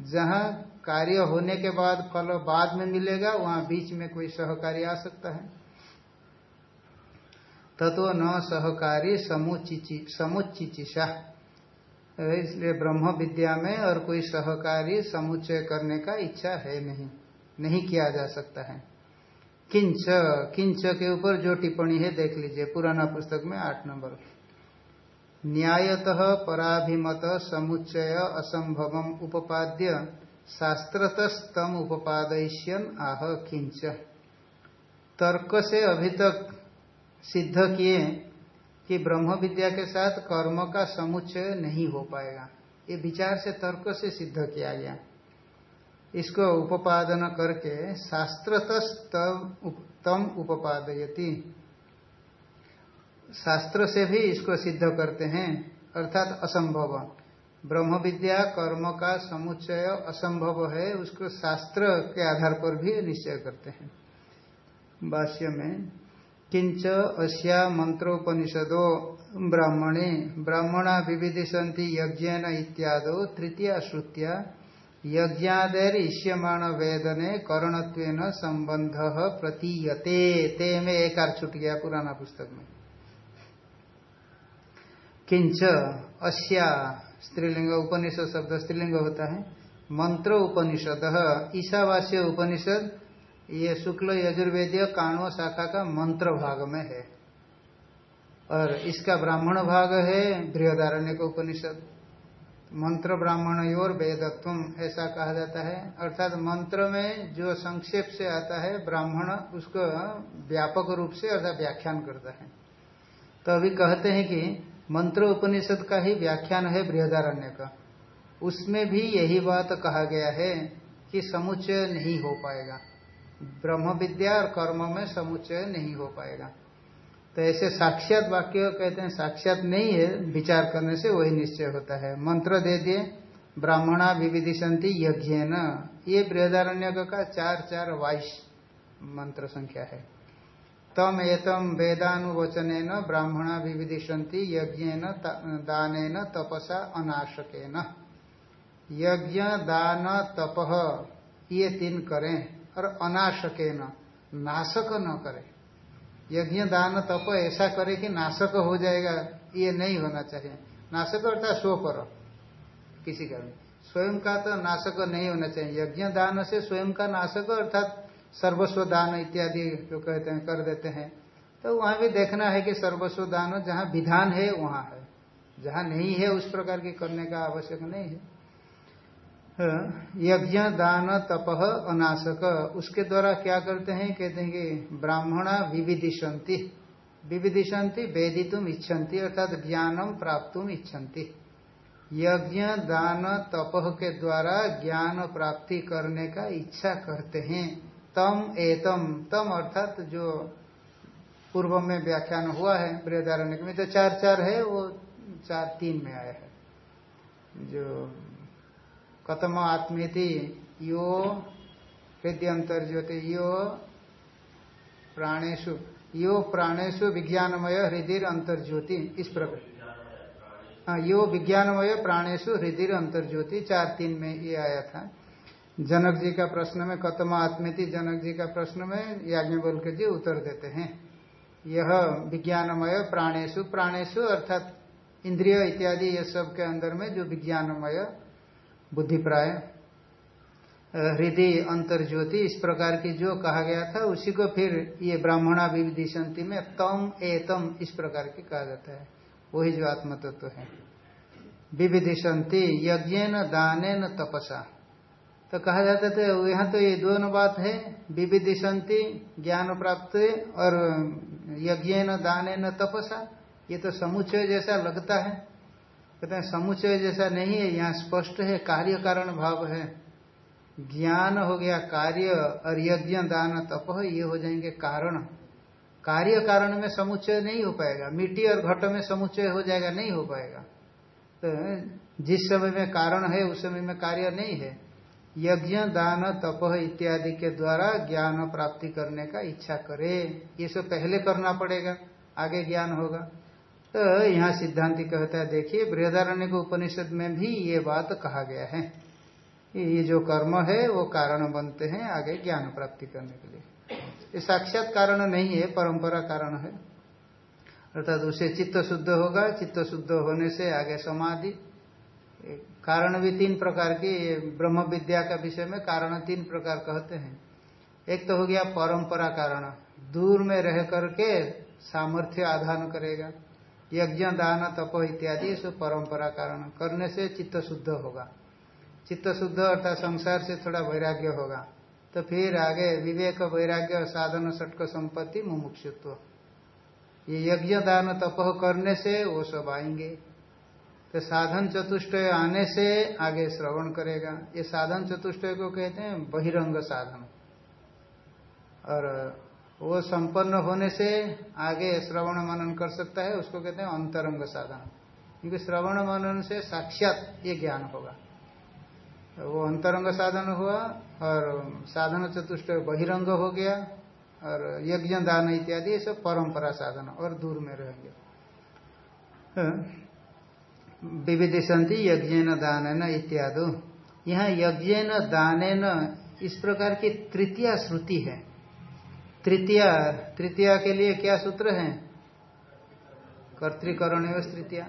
जहाँ कार्य होने के बाद फल बाद में मिलेगा, वहाँ बीच में कोई सहकारी आ सकता है। तत्व न सहकारी समुचिचिषा। इसलिए ब्रह्म विद्या में और कोई सहकारी समुच्चय करने का इच्छा है नहीं। नहीं किया जा सकता है। किंच किंच के ऊपर जो टिप्पणी है, देख लीजिए, पुराना पुस्तक में आठ नंबर। न्यायतः पराभिमत समुच्चय असंभव उपाद्य शास्त्रतस्तम उपादयन आह किंच। तर्क से अभी तक सिद्ध किए कि ब्रह्म विद्या के साथ कर्म का समुच्चय नहीं हो पाएगा। ये विचार से तर्क से सिद्ध किया गया। इसको उपादन करके शास्त्रतम तम उपादयती शास्त्र से भी इसको सिद्ध करते हैं, अर्थात असंभव। ब्रह्म विद्या कर्म का समुच्चय असंभव है, उसको शास्त्र के आधार पर भी निश्चय करते हैं। भाष्य में, किंच अस्या मंत्रोपनिषदो ब्राह्मणे, ब्राह्मणा विविधिशंति यज्ञ इत्यादो, तृतीय श्रुतिया यज्ञादेर वेदने करणत्वेन संबंध प्रतीयते। ते में एक अर्थ छुट गया पुराना पुस्तक में। किंच अस्या स्त्रीलिंग उपनिषद शब्द स्त्रीलिंग होता है। मंत्र उपनिषद, ईशावास्य उपनिषद, ये शुक्ल यजुर्वेदीय काणो शाखा का मंत्र भाग में है। और इसका ब्राह्मण भाग है बृहदारण्य का उपनिषद। मंत्र ब्राह्मण और वेदत्व, ऐसा कहा जाता है। अर्थात मंत्र में जो संक्षेप से आता है, ब्राह्मण उसको व्यापक रूप से अर्थात व्याख्यान करता है। तो अभी कहते हैं कि मंत्र उपनिषद का ही व्याख्यान है बृहदारण्य का। उसमें भी यही बात कहा गया है कि समुच्चय नहीं हो पाएगा। ब्रह्म विद्या और कर्म में समुच्चय नहीं हो पाएगा। तो ऐसे साक्षात वाक्य कहते हैं, साक्षात नहीं है, विचार करने से वही निश्चय होता है। मंत्र दे दिए, ब्राह्मणा विविधिशंति यज्ञ न ये बृहदारण्य का चार चार वाइस मंत्र संख्या है। तम एतम वेदानुवचन ब्राह्मणा विविधिशंति यज्ञ दान तपसा अनाशक यज्ञ, दान, तप, ये तीन करें और अनाशक नाशक न करें। यज्ञ दान तप ऐसा करे कि नाशक हो जाएगा, ये नहीं होना चाहिए। नाशक अर्थात स्व पर किसी का स्वयं का तो नाशक नहीं होना चाहिए। यज्ञ दान से स्वयं का नाशक अर्थात सर्वस्व दान इत्यादि जो कहते हैं, कर देते हैं। तो वहाँ भी देखना है कि सर्वस्व दान जहाँ विधान है, वहाँ है। जहाँ नहीं है, उस प्रकार की करने का आवश्यक नहीं है। यज्ञ दान तप अनाशक उसके द्वारा क्या करते हैं? कहते हैं कि ब्राह्मणा विविधिशंति विविधिशंति वेदितुम इच्छन्ति, अर्थात ज्ञानम प्राप्तुम इच्छन्ति। यज्ञ दान तपह के द्वारा ज्ञान प्राप्ति करने का इच्छा करते हैं। तम एतम। तम अर्थात जो पूर्व में व्याख्यान हुआ है, बृहदारण्य में तो चार चार है, वो चार तीन में आया है। जो कतम आत्मेति यो हृदय अंतर्ज्योति यो प्राणेशु यो प्राणेशु विज्ञानमय हृदय अंतर्ज्योति इस प्रकार। हाँ यो विज्ञानमय प्राणेशु हृदय अंतर्ज्योति चार तीन में ये आया था। जनक जी का प्रश्न में कतम आत्मेति जनक जी का प्रश्न में याज्ञवल के जी उत्तर देते हैं। यह विज्ञानमय प्राणेशु प्राणेशु अर्थात इंद्रिय इत्यादि ये सब के अंदर में जो विज्ञानमय बुद्धि प्राय हृदय अंतर्ज्योति, इस प्रकार की जो कहा गया था, उसी को फिर ये ब्राह्मणा विविधिशंति में तम एतम इस प्रकार की कहा जाता है। वही जो आत्म तत्व है। विविधिशंति यज्ञ न दाने न तपसा। तो कहा जाता था यहाँ तो ये दोनों बात है। विविधिशंति ज्ञान प्राप्त और यज्ञ न दाने न तपसा। ये तो समुचय जैसा लगता है। कहते हैं समुचय जैसा नहीं है, यहाँ स्पष्ट है, कार्य कारण भाव है। ज्ञान हो गया कार्य, और यज्ञ, दान, तप, ये हो जाएँगे कारण। कार्य कारण में समुच्चय नहीं हो पाएगा। मिट्टी और घट में समुच्चय हो जाएगा, नहीं हो पाएगा। तो जिस समय में कारण है, उस समय में कार्य नहीं है। यज्ञ, दान, तप इत्यादि के द्वारा ज्ञान प्राप्ति करने का इच्छा करे। ये सब पहले करना पड़ेगा, आगे ज्ञान होगा। तो यहाँ सिद्धांति कहता है, देखिए, बृहदारण्य को उपनिषद में भी ये बात कहा गया है ये जो कर्म है, वो कारण बनते हैं आगे ज्ञान प्राप्ति करने के लिए। ये साक्षात कारण नहीं है, परंपरा कारण है। अर्थात उसे चित्त शुद्ध होगा, चित्त शुद्ध होने से आगे समाधि। कारण भी तीन प्रकार की ब्रह्म विद्या का विषय में कारण तीन प्रकार कहते हैं। एक तो हो गया परंपरा कारण, दूर में रह करके सामर्थ्य आधान करेगा। यज्ञ दान तप इत्यादि सब परंपरा कारण करने से चित्त शुद्ध होगा। चित्त शुद्ध अर्थात संसार से थोड़ा वैराग्य होगा। तो फिर आगे विवेक, वैराग्य और साधन सटक संपत्ति, मुमुक्षुत्व। ये यज्ञ दान तप करने से वो सब आएँगे। तो साधन चतुष्टय आने से आगे श्रवण करेगा। ये साधन चतुष्टय को कहते हैं बहिरंग साधन। और वो संपन्न होने से आगे श्रवण मनन कर सकता है, उसको कहते हैं अंतरंग साधन। क्योंकि श्रवण मनन से साक्षात ये ज्ञान होगा। तो वो अंतरंग साधन हुआ और साधन चतुष्ट बहिरंग हो गया और यज्ञ दान इत्यादि, ये सब परंपरा साधन और दूर में रहेंगे। विविधि संति यज्ञ न दान इत्यादि। यहाँ यज्ञ न दान इस प्रकार की तृतीय श्रुति है। तृतीया तृतीया के लिए क्या सूत्र है? कर्तिकरण एवं तृतीया।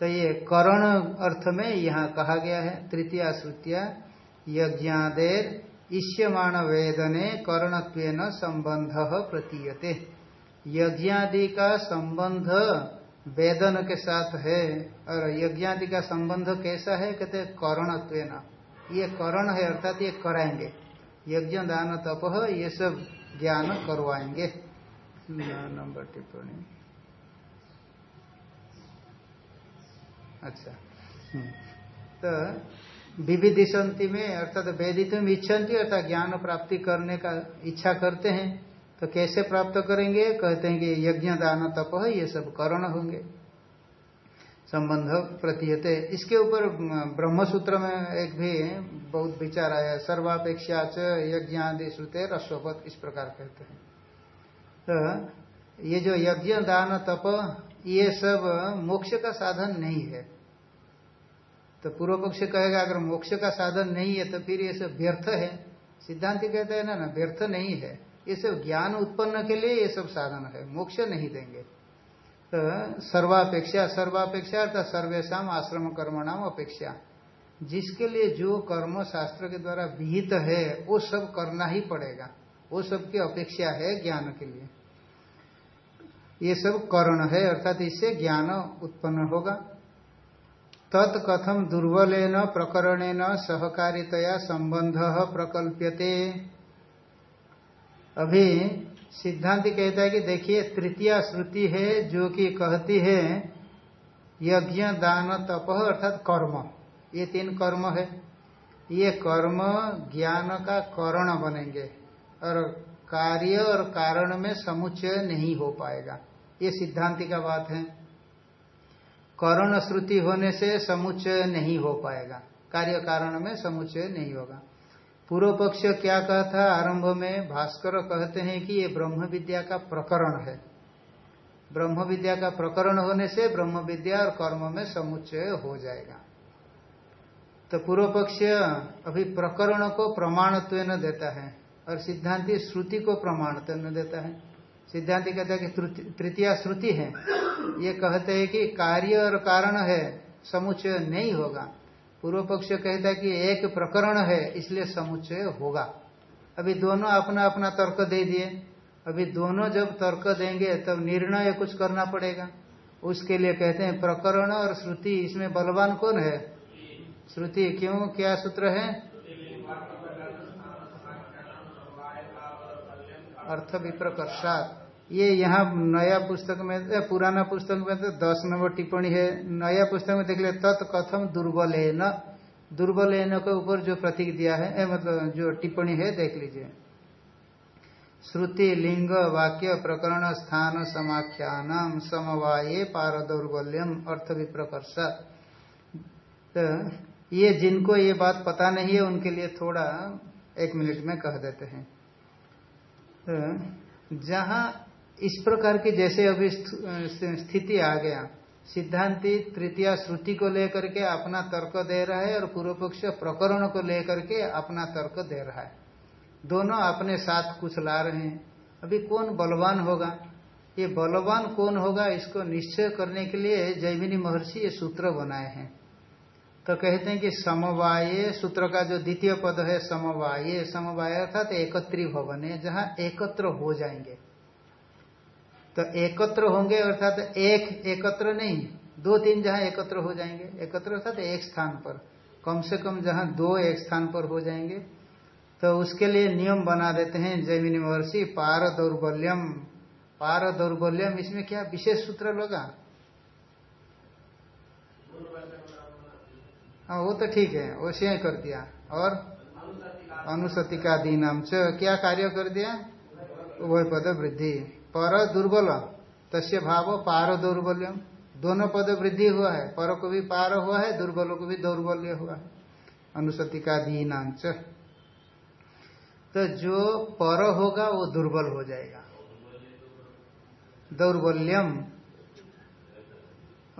तो ये करण अर्थ में यहाँ कहा गया है, तृतीया श्रुतिया, यज्ञादेर ईष्यमाण वेदने करणत्व संबंध प्रतीयते। यज्ञादि का संबंध वेदन के साथ है, और यज्ञादि का संबंध कैसा है? कहते करणत्व ये करण है, अर्थात ये कराएँगे। यज्ञ, दान, तप, ये सब ज्ञान करवाएँगे। नंबर टिप्पणी। अच्छा। तो विविधिशंति में अर्थात वेदित में इच्छन्ति अर्थात ज्ञान प्राप्ति करने का इच्छा करते हैं तो कैसे प्राप्त करेंगे? कहते हैं कि यज्ञ दान तप है ये सब करण होंगे। संबंध प्रतीयते। इसके ऊपर ब्रह्मसूत्र में एक भी बहुत विचार आया सर्वापेक्षा च यज्ञ आदि श्रुते रस्वपत, इस प्रकार कहते हैं। तो ये जो यज्ञ, दान, तप, ये सब मोक्ष का साधन नहीं है। तो पूर्व पक्ष कहेगा, अगर मोक्ष का साधन नहीं है तो फिर ये सब व्यर्थ है। सिद्धांत कहते हैं, ना ना, व्यर्थ नहीं है। ये सब ज्ञान उत्पन्न के लिए ये सब साधन है। मोक्ष नहीं देंगे। तो सर्वापेक्षा सर्वापेक्षा अर्थात सर्वेशा आश्रम कर्म नाम अपेक्षा। जिसके लिए जो कर्म शास्त्र के द्वारा विहित है, वो सब करना ही पड़ेगा। वो सब की अपेक्षा है ज्ञान के लिए। ये सब कर्ण है, अर्थात इससे ज्ञान उत्पन्न होगा। तत्कथम प्रकरण सहकारितया संबंध प्रकल्प्यते। अभी सिद्धांत कहता है कि देखिए, तृतीय श्रुति है जो कि कहती है, यज्ञ, दान, तप, अर्थात कर्म। ये तीन कर्म है। ये कर्म ज्ञान का करण बनेंगे और कार्य और कारण में समुच्चय नहीं हो पाएगा। ये सिद्धांति का बात है। करण श्रुति होने से समुच्चय नहीं हो पाएगा। कार्य कारण में समुच्चय नहीं होगा। पूर्व पक्ष क्या कहता आरंभ में भास्कर कहते हैं कि ये ब्रह्म विद्या का प्रकरण है। ब्रह्म विद्या का प्रकरण होने से ब्रह्म विद्या और कर्म में समुच्चय हो जाएगा। तो पूर्व पक्ष अभी प्रकरण को प्रमाणत्व न देता है और सिद्धांति श्रुति को प्रमाणत्व न देता है। सिद्धांति कहता है कि तृतीय श्रुति है। ये कहते हैं कि कार्य और कारण है, समुच्चय नहीं होगा। पूर्व पक्ष कहता है कि एक प्रकरण है, इसलिए समुच्चय होगा। अभी दोनों अपना अपना तर्क दे दिए। अभी दोनों जब तर्क देंगे, तब निर्णय कुछ करना पड़ेगा। उसके लिए कहते हैं, प्रकरण और श्रुति, इसमें बलवान कौन है? श्रुति, क्यों? क्या सूत्र है? अर्थ विप्रकर्षात। ये यहाँ नया पुस्तक में पुराना पुस्तक में तो दस नंबर टिप्पणी है। नया पुस्तक में देख ले तत्कथम दुर्बल है न दुर्बल है न के ऊपर जो प्रतीक दिया है मतलब जो टिप्पणी है, देख लीजिए। श्रुति, लिंग, वाक्य, प्रकरण, स्थान समाख्यान समवाये पार दौर्बल्यम अर्थ विप्रकर्ष। तो ये जिनको ये बात पता नहीं है, उनके लिए थोड़ा एक मिनट में कह देते हैं। तो जहाँ इस प्रकार की जैसे अभी स्थिति आ गया। सिद्धांति तृतीय श्रुति को लेकर के अपना तर्क दे रहा है और पूर्व पक्ष प्रकरण को लेकर के अपना तर्क दे रहा है। दोनों अपने साथ कुछ ला रहे हैं। अभी कौन बलवान होगा? ये बलवान कौन होगा? इसको निश्चय करने के लिए जैमिनी महर्षि ये सूत्र बनाए हैं। तो कहते हैं कि समवाय, सूत्र का जो द्वितीय पद है, समवाय समवाय अर्थात एकत्री भवन है जहाँ एकत्र हो जाएँगे। तो एकत्र होंगे अर्थात एक एकत्र नहीं, दो तीन जहाँ एकत्र हो जाएँगे, एकत्र अर्थात एक स्थान पर। कम से कम जहाँ दो एक स्थान पर हो जाएँगे। तो उसके लिए नियम बना देते हैं जैमिनी महर्षि पार दौर्बल्यम पार दौर्बल्यम इसमें क्या विशेष सूत्र लगा? हाँ वो तो ठीक है, वो से कर दिया। और? अनुसतिका दीनाम च, क्या कार्य कर दिया? वह पद वृद्धि। पर दुर्बल तस्य भाव पार दौर्बल्यम दोनों पद वृद्धि हुआ है। पर को भी पार हुआ है, दुर्बल को भी दौर्बल्य हुआ है। अनुसतिका दीनाम च तो जो पर होगा, वो दुर्बल हो जाएगा। दौर्बल्यम।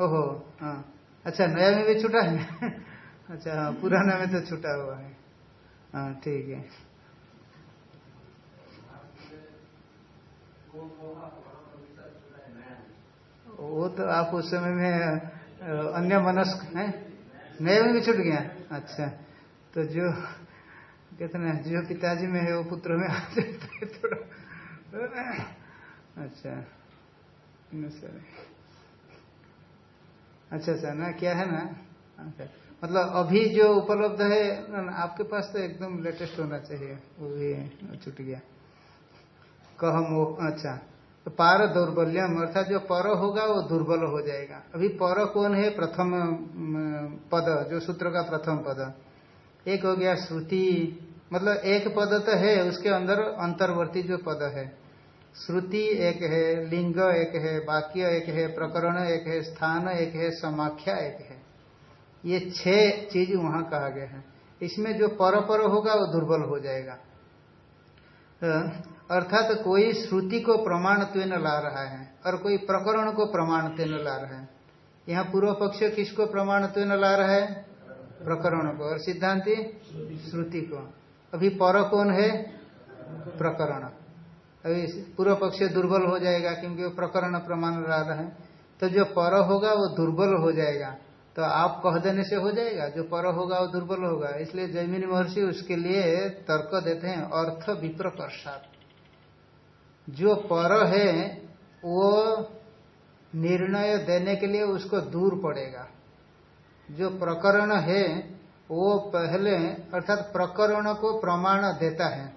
ओहो हाँ। अच्छा नया में भी छुटा है अच्छा हाँ पुराना में तो छुटा हुआ है। हाँ ठीक है। वो तो आप उस समय में अन्य मनस्क है? नए में भी छुट गया। अच्छा। तो जो, कहते ना, जो पिताजी में है, वो पुत्र में आ जाता है थोड़ा। अच्छा। सर। अच्छा अच्छा ना, क्या है ना? अच्छा। मतलब अभी जो उपलब्ध है आपके पास तो एकदम लेटेस्ट होना चाहिए। वो भी छूट गया। कह मोह अच्छा तो पार दौर्बल्यम, अर्थात जो पर होगा वो दुर्बल हो जाएगा। अभी पर कौन है? प्रथम पद, जो सूत्र का प्रथम पद। एक हो गया श्रुति। मतलब एक पद तो है, उसके अंदर अंतर्वर्ती जो पद है। श्रुति एक है, लिंग एक है, वाक्य एक है, प्रकरण एक है, स्थान एक है, समाख्या एक है। ये छह चीज़ वहाँ कहा गया है। इसमें जो पर पर होगा वो दुर्बल हो जाएगा। अर्थात तो कोई श्रुति को प्रमाण ला रहा है और कोई प्रकरण को प्रमाण ला रहा है। यहाँ पूर्व पक्ष किसको प्रमाण ला रहा है? प्रकरण को। और सिद्धांति? श्रुति को। अभी पर कौन है? प्रकरण। अभी पूर्व पक्ष दुर्बल हो जाएगा क्योंकि वो प्रकरण प्रमाण ला रहा है। तो जो पर होगा वो दुर्बल हो जाएगा। तो आप कह देने से हो जाएगा, जो पर होगा वो दुर्बल होगा। इसलिए जैमिनी महर्षि उसके लिए तर्क देते हैं, अर्थ विप्रकर्षात। जो पर है, वो निर्णय देने के लिए उसको दूर पड़ेगा। जो प्रकरण है, वो पहले, अर्थात प्रकरण को प्रमाण देता है।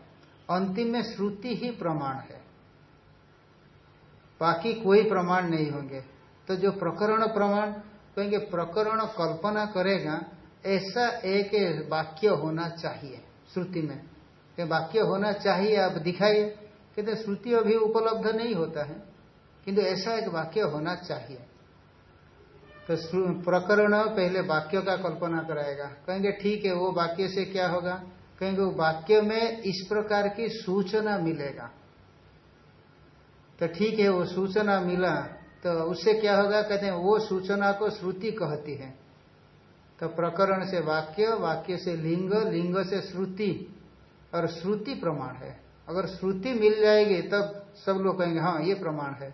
अंतिम में श्रुति ही प्रमाण है। बाकी कोई प्रमाण नहीं होंगे। तो जो प्रकरण प्रमाण, कहेंगे प्रकरण कल्पना करेगा, ऐसा एक वाक्य होना चाहिए, श्रुति में। वाक्य होना चाहिए, आप दिखाइए। कहते श्रुति अभी उपलब्ध नहीं होता है। किंतु ऐसा एक वाक्य होना चाहिए। तो प्रकरण पहले वाक्य का कल्पना कराएगा। कहेंगे, ठीक है, वो वाक्य से क्या होगा? कहेंगे, वो वाक्य में इस प्रकार की सूचना मिलेगा। तो ठीक है, वो सूचना मिला तो उससे क्या होगा? कहते हैं, वो सूचना को श्रुति कहती है। तो प्रकरण से वाक्य वाक्य से लिंग लिंग से श्रुति, और श्रुति प्रमाण है। अगर श्रुति मिल जाएगी, तब सब लोग कहेंगे हाँ ये प्रमाण है।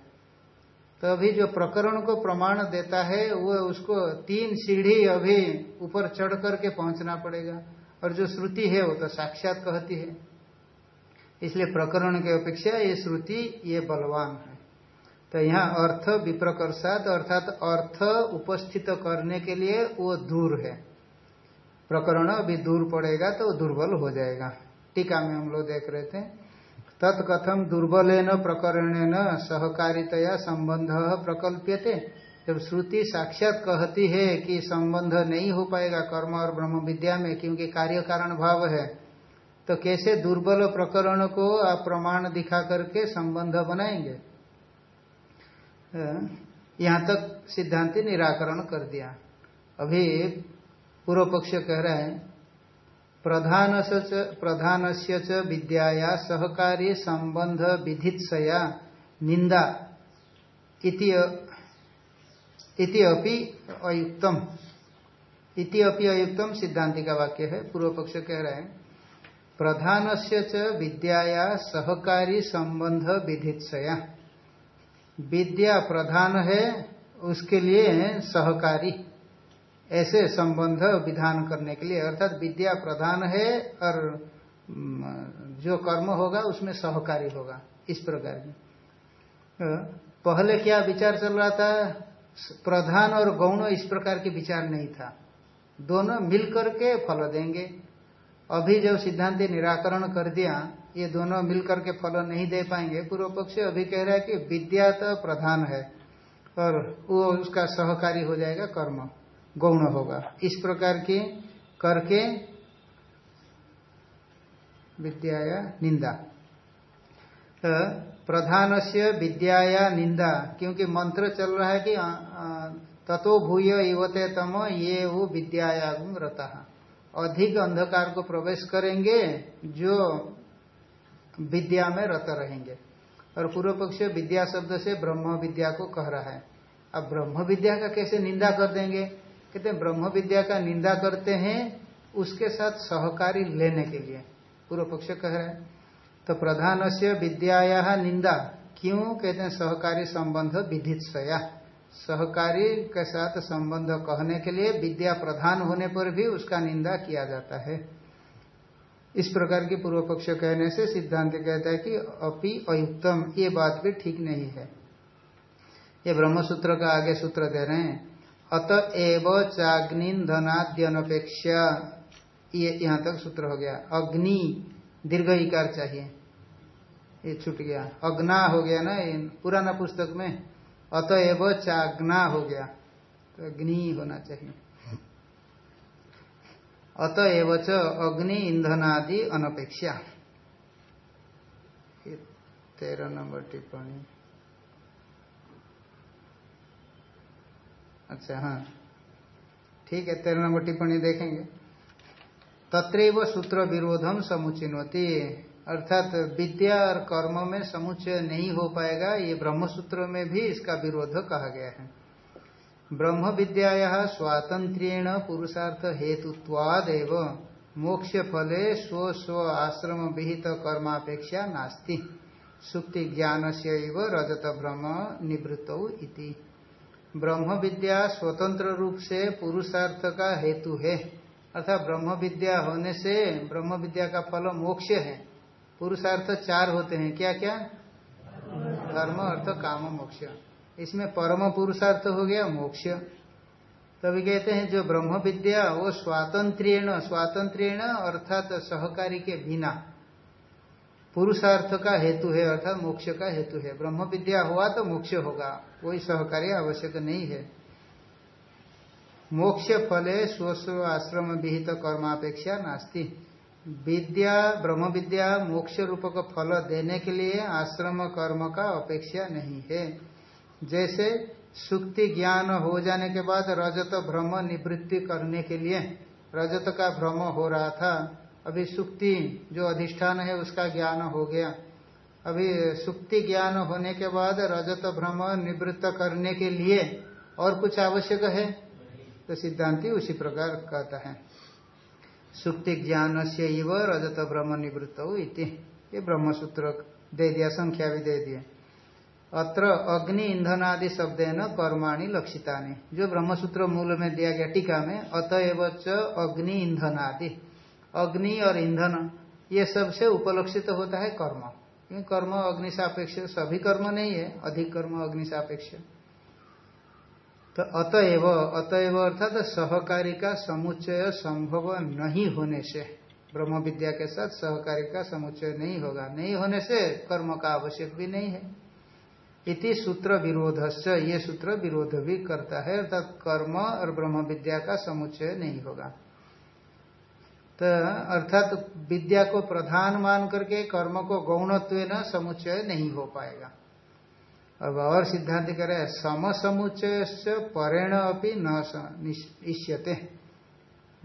तो अभी जो प्रकरण को प्रमाण देता है, वो उसको तीन सीढ़ी अभी ऊपर चढ़ करके पहुँचना पड़ेगा। और जो श्रुति है, वो तो साक्षात कहती है। इसलिए प्रकरण के अपेक्षा ये श्रुति, ये बलवान है। तो यहाँ अर्थ विप्रकर्षात, अर्थात अर्थ उपस्थित करने के लिए वो दूर है। प्रकरण अभी दूर पड़ेगा तो दुर्बल हो जाएगा। टीका में हम लोग देख रहे थे। तत्कथम दुर्बल प्रकरण सहकारितया संबंध प्रकल्प्यते। जब श्रुति साक्षात कहती है कि संबंध नहीं हो पाएगा कर्म और ब्रह्म विद्या में, क्योंकि कार्य कारण भाव है तो कैसे दुर्बल प्रकरण को आप प्रमाण दिखा करके संबंध बनाएँगे? यहाँ तक सिद्धांति निराकरण कर दिया। अभी पूर्व पक्ष कह रहे हैं प्रधान प्रधान से विद्याया सहकारी संबंध विधित्सया निंदा इति अपि अयुक्तम। इति अपि अयुक्तम सिद्धांति का वाक्य है पूर्व पक्ष कह रहे हैं। प्रधान से विद्याया सहकारी संबंध विधित्सया। विद्या प्रधान है, उसके लिए सहकारी। ऐसे संबंध विधान करने के लिए, अर्थात विद्या प्रधान है और जो कर्म होगा उसमें सहकारी होगा, इस प्रकार की। पहले क्या विचार चल रहा था? प्रधान और गौण इस प्रकार के विचार नहीं था। दोनों मिलकर के फल देंगे। अभी जब सिद्धांत निराकरण कर दिया, ये दोनों मिलकर के फल नहीं दे पाएँगे। पूर्व पक्ष अभी कह रहा है कि विद्या तो प्रधान है और वो उसका सहकारी हो जाएगा कर्म। गौण होगा। इस प्रकार की करके विद्याया निंदा। तो प्रधान से विद्याया निंदा, क्योंकि मंत्र चल रहा है कि ततो भूय युवते तम ये वो विद्याया रता। अधिक अंधकार को प्रवेश करेंगे, जो विद्या में रत रहेंगे। और पूर्व पक्ष विद्या शब्द से ब्रह्म विद्या को कह रहा है। अब ब्रह्म विद्या का कैसे निंदा कर देंगे? कहते हैं, ब्रह्म विद्या का निंदा करते हैं उसके साथ सहकारी लेने के लिए। पूर्व पक्ष कह रहे हैं तो प्रधान से निंदा, क्यों? कहते हैं, सहकारी संबंध विधित सया सहकारी के साथ संबंध कहने के लिए विद्या प्रधान होने पर भी उसका निंदा किया जाता है। इस प्रकार की पूर्व पक्ष कहने से सिद्धांत कहता है कि अपि अयुक्तम, ये बात भी ठीक नहीं है। ये ब्रह्मसूत्र का आगे सूत्र दे रहे हैं। अत एव चाग्निधनाद्यनपेक्षा ये यहाँ तक सूत्र हो गया। अग्नि दीर्घ इकार चाहिए। ये छूट गया। अग्ना हो गया ना पुराना पुस्तक में? अतएव चाग्ना हो गया। तो अग्नि होना चाहिए। अतएव च अग्नि ईंधनादि अनपेक्षा तेरह नंबर टिप्पणी। अच्छा हाँ। ठीक है तेरह नंबर टिप्पणी देखेंगे। तत्रैव सूत्र विरोधम समुचिनोती, अर्थात विद्या और कर्म में समुचय नहीं हो पाएगा, ये ब्रह्म सूत्र में भी इसका विरोध कहा गया है। ब्रह्म विद्या स्वातंत्र्यण पुरुषार्थ हेतुत्वाद मोक्ष फले स्व स्व आश्रम विहित कर्मापेक्षा नास्ति। सुक्ति ज्ञान से रजत ब्रह्म निवृत्त ब्रह्म विद्या स्वतंत्र रूप से पुरुषार्थ का हेतु है। अर्थात ब्रह्म विद्या होने से ब्रह्म विद्या का फल मोक्ष है। पुरुषार्थ चार होते हैं। क्या क्या धर्म, अर्थ, काम, मोक्ष। इसमें परम पुरुषार्थ हो गया, मोक्ष। तभी कहते हैं, जो ब्रह्म विद्या वो स्वातंत्रण स्वातंत्रण अर्थात सहकारी के बिना। पुरुषार्थ का हेतु है अर्थात मोक्ष का हेतु है। ब्रह्म विद्या हुआ तो मोक्ष होगा। कोई सहकार्य आवश्यक नहीं है। मोक्ष फले स्व आश्रम विहित कर्मापेक्षा नास्ती। विद्या, ब्रह्म विद्या मोक्ष रूप का फल देने के लिए आश्रम कर्म का अपेक्षा नहीं है। जैसे सुक्ति ज्ञान हो जाने के बाद रजत भ्रम निवृत्ति करने के लिए रजत का भ्रम हो रहा था अभी सुक्ति जो अधिष्ठान है, उसका ज्ञान हो गया। अभी सुक्ति ज्ञान होने के बाद रजत भ्रम निवृत्त करने के लिए और कुछ आवश्यक है? तो सिद्धांति उसी प्रकार कहता है। सुक्ति ज्ञान से रजत ब्रह्म निवृत्त इति। ये ब्रह्म सूत्र दे दिया, संख्या भी दे दिए अत्र अग्नि ईंधन आदि शब्द न कर्माणी लक्षिता जो ब्रह्मसूत्र मूल में दिया गया टीका में अतएव च अग्नि ईंधन आदि अग्नि और ईंधन, ये सबसे उपलक्षित होता है कर्म। क्योंकि कर्म अग्नि सापेक्ष, सभी कर्म नहीं है, अधिक कर्म अग्नि सापेक्ष। तो अतएव अतएव अर्थात सहकारी का समुच्चय संभव नहीं होने से ब्रह्म विद्या के साथ सहकारी का समुच्चय नहीं होगा। नहीं होने से कर्म का आवश्यक भी नहीं है। इति सूत्र विरोध ये सूत्र विरोध भी करता है, अर्थात कर्म और ब्रह्म विद्या का समुच्चय नहीं होगा। तो अर्थात विद्या को प्रधान मान करके कर्म को गौणत्व न समुच्चय नहीं हो पाएगा। अब और सिद्धांत करे सम समुच्चय परेण अपनी न इष्यते।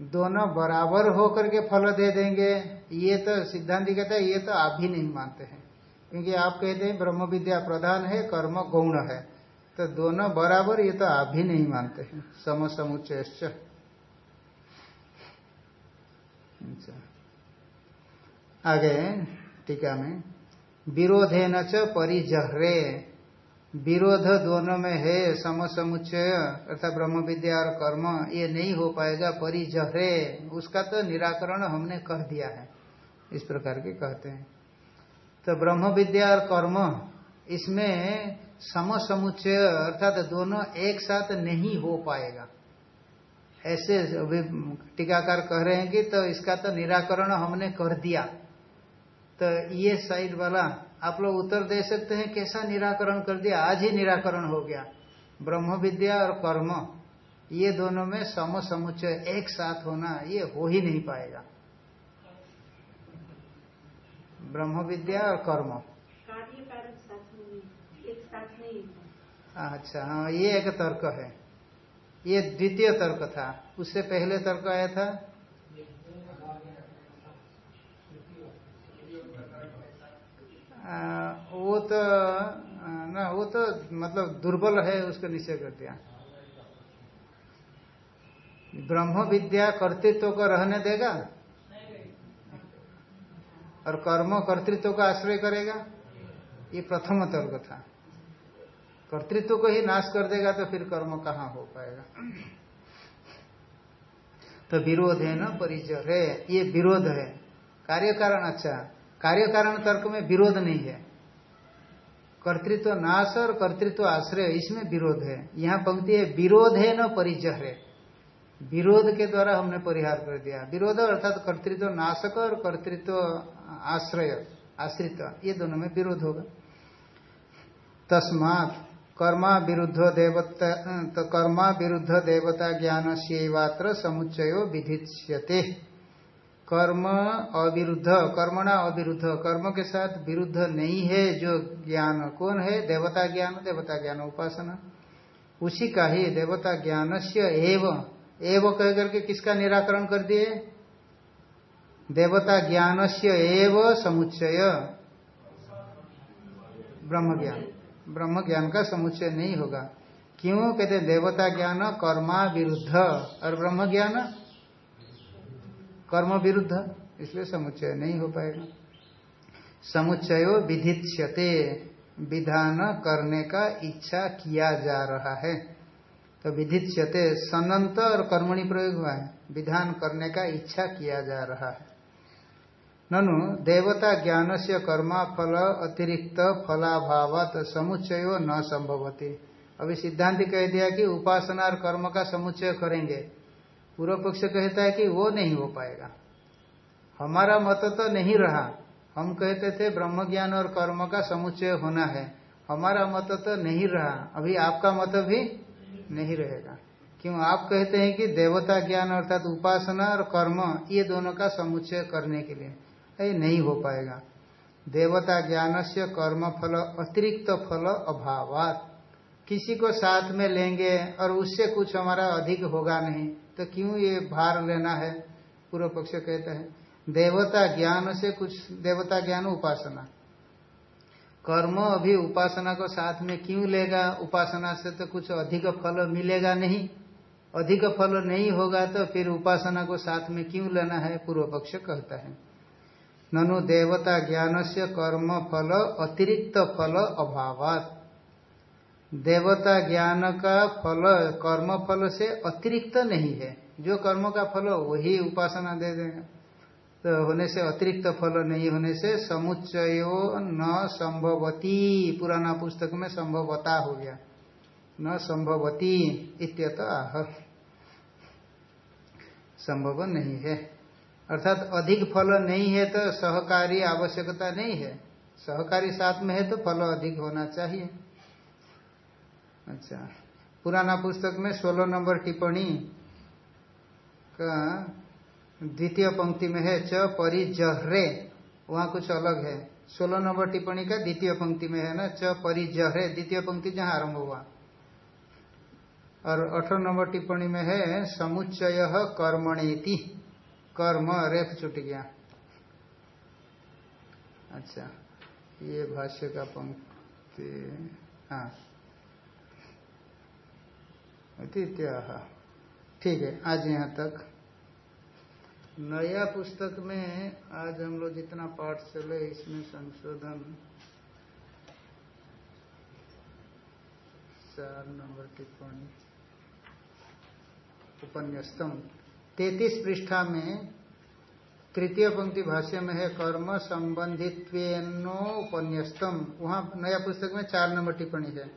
दोनों बराबर होकर के फल दे देंगे। ये तो सिद्धांत कहते हैं, ये तो आप भी नहीं मानते हैं। क्योंकि आप कहते हैं, ब्रह्म विद्या प्रधान है, कर्म गौण है। तो दोनों बराबर, ये तो आप भी नहीं मानते हैं, सम समुच्चय अच्छा। आगे, टीका में विरोधे न च परिजहरे। विरोध दोनों में है सम समुच्चय अर्थात ब्रह्म विद्या और कर्म, ये नहीं हो पाएगा, परिजहरे। उसका तो निराकरण हमने कह दिया है, इस प्रकार के कहते हैं। तो ब्रह्म विद्या और कर्म, इसमें सम समुच्चय अर्थात दोनों एक साथ नहीं हो पाएगा। ऐसे अभी टीकाकार कह रहे हैं कि तो इसका तो निराकरण हमने कर दिया। तो ये साइड वाला आप लोग उत्तर दे सकते हैं कैसा निराकरण कर दिया? आज ही निराकरण हो गया। ब्रह्म विद्या और कर्म ये दोनों में सम समुच्चय एक साथ होना ये हो ही नहीं पाएगा। ब्रह्म विद्या और कर्म। अच्छा हाँ ये एक तर्क है। ये द्वितीय तर्क था। उससे पहले तर्क आया था? आ, वो तो ना वो तो मतलब दुर्बल है उसको निश्चय कर दिया। ब्रह्म विद्या कर्तृत्व को रहने देगा? और कर्म कर्तृत्व का आश्रय करेगा? ये प्रथम तर्क था। कर्तृत्व को ही नाश कर देगा तो फिर कर्म कहाँ हो पाएगा? तो विरोध है ना परिचय है, ये विरोध है। कार्य कारण अच्छा कार्य कारण तर्क में विरोध नहीं है। कर्तृत्व नाश और कर्तृत्व आश्रय, इसमें विरोध है। यहाँ पंक्ति है, विरोध है न परिचय है। विरोध के द्वारा हमने परिहार कर दिया। विरोध अर्थात कर्तृत्व नाशक और कर्तृत्व आश्रय, आश्रित। ये दोनों में विरोध होगा। तस्मात कर्मा विरुद्ध देवता तो कर्मा विरुद्ध देवता ज्ञान से समुच्चय विधिष्यते। कर्म अविरुद्ध, कर्मणा अविरुद्ध, कर्म के साथ विरुद्ध नहीं है जो ज्ञान, कौन है? देवता ज्ञान देवता ज्ञान उपासना। उसी का ही देवता ज्ञान से एव एव कह करके किसका निराकरण कर दिए? देवता ज्ञान से एव समुच्चय। ब्रह्म ज्ञान। ब्रह्म ज्ञान का समुच्चय नहीं होगा। क्यों? कहते देवता ज्ञान कर्मा विरुद्ध। और ब्रह्म ज्ञान कर्म विरुद्ध। इसलिए समुच्चय नहीं हो पाएगा। समुच्चय विधिष्यते। विधान करने का इच्छा किया जा रहा है। तो विधिष्यते, सनंत और कर्मणि प्रयोग हुआ है। विधान करने का इच्छा किया जा रहा है। ननु देवता ज्ञान से कर्मा फल अतिरिक्त फलाभावत समुच्चय न संभवती। अभी सिद्धांत कह दिया कि उपासना और कर्म का समुच्चय करेंगे। पूर्व पक्ष कहता है कि वो नहीं हो पाएगा। हमारा मत तो नहीं रहा। हम कहते थे ब्रह्म ज्ञान और कर्म का समुच्चय होना है। हमारा मत तो नहीं रहा। अभी आपका मत भी नहीं रहेगा। क्यों? आप कहते हैं कि देवता ज्ञान अर्थात उपासना और कर्म, ये दोनों का समुच्चय करने के लिए। ये नहीं हो पाएगा। देवता ज्ञान से कर्म फल अतिरिक्त फल अभाव किसी को साथ में लेंगे और उससे कुछ हमारा अधिक होगा नहीं तो क्यों ये भार लेना है? पूर्व पक्ष कहता है, देवता ज्ञान से कुछ, देवता ज्ञान उपासना। कर्म अभी उपासना को साथ में क्यों लेगा? उपासना से तो कुछ अधिक फल मिलेगा नहीं। अधिक फल नहीं होगा तो फिर उपासना को साथ में क्यों लेना है? पूर्व पक्ष कहता है। ननु देवता ज्ञान से कर्म फल अतिरिक्त फल अभावात। देवता ज्ञान का फल कर्म फल से अतिरिक्त नहीं है। जो कर्म का फल, वही उपासना दे देगा तो होने से अतिरिक्त फल नहीं होने से समुच्चय न संभवती। पुराना पुस्तक में संभवता हो गया। न संभवती इत्यत आह संभव नहीं है। अर्थात अधिक फल नहीं है तो सहकारी आवश्यकता नहीं है। सहकारी साथ में है तो फल अधिक होना चाहिए। अच्छा पुराना पुस्तक में सोलह नंबर टिप्पणी का द्वितीय पंक्ति में है, च परिजहरे। वहाँ कुछ अलग है। सोलह नंबर टिप्पणी का द्वितीय पंक्ति में है ना, च परिजहरे। द्वितीय पंक्ति जहाँ आरंभ हुआ। और अठारह नंबर टिप्पणी में है, समुच्चय कर्मणेति। कर्म रेख छुट गया। अच्छा ये भाष्य का पंक्ति हाँ। ठीक है, आज यहाँ तक। नया पुस्तक में आज हम लोग जितना पाठ चले, इसमें संशोधन। चार नंबर टिप्पणी। उपन्यास्तम। तैतीस पृष्ठा में तृतीय पंक्ति भाष्य में है, कर्म संबंधित उपन्यास्तम। वहाँ नया पुस्तक में चार नंबर टिप्पणी है।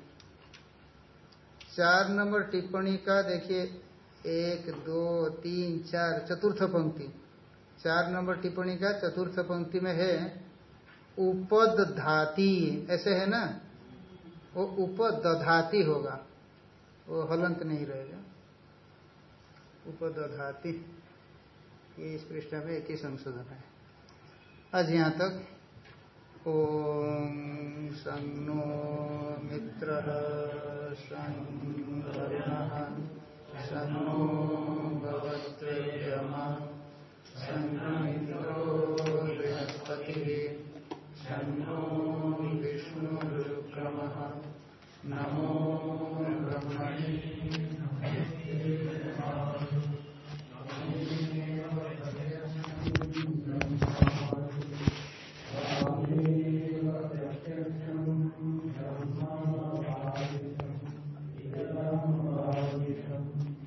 चार नंबर टिप्पणी का देखिए, एक, दो, तीन, चार, चतुर्थ पंक्ति। चार नंबर टिप्पणी का चतुर्थ पंक्ति में है उपद धाती ऐसे है ना? वो उपदधाती होगा। वो हलंत नहीं रहेगा। उपदधाति। ये इस पृष्ठ में एक ही संशोधन है। आज यहाँ तक, ओम संगो मित्र संगो भवस्त्रेयमा संगो बृहस्पति संगो नमो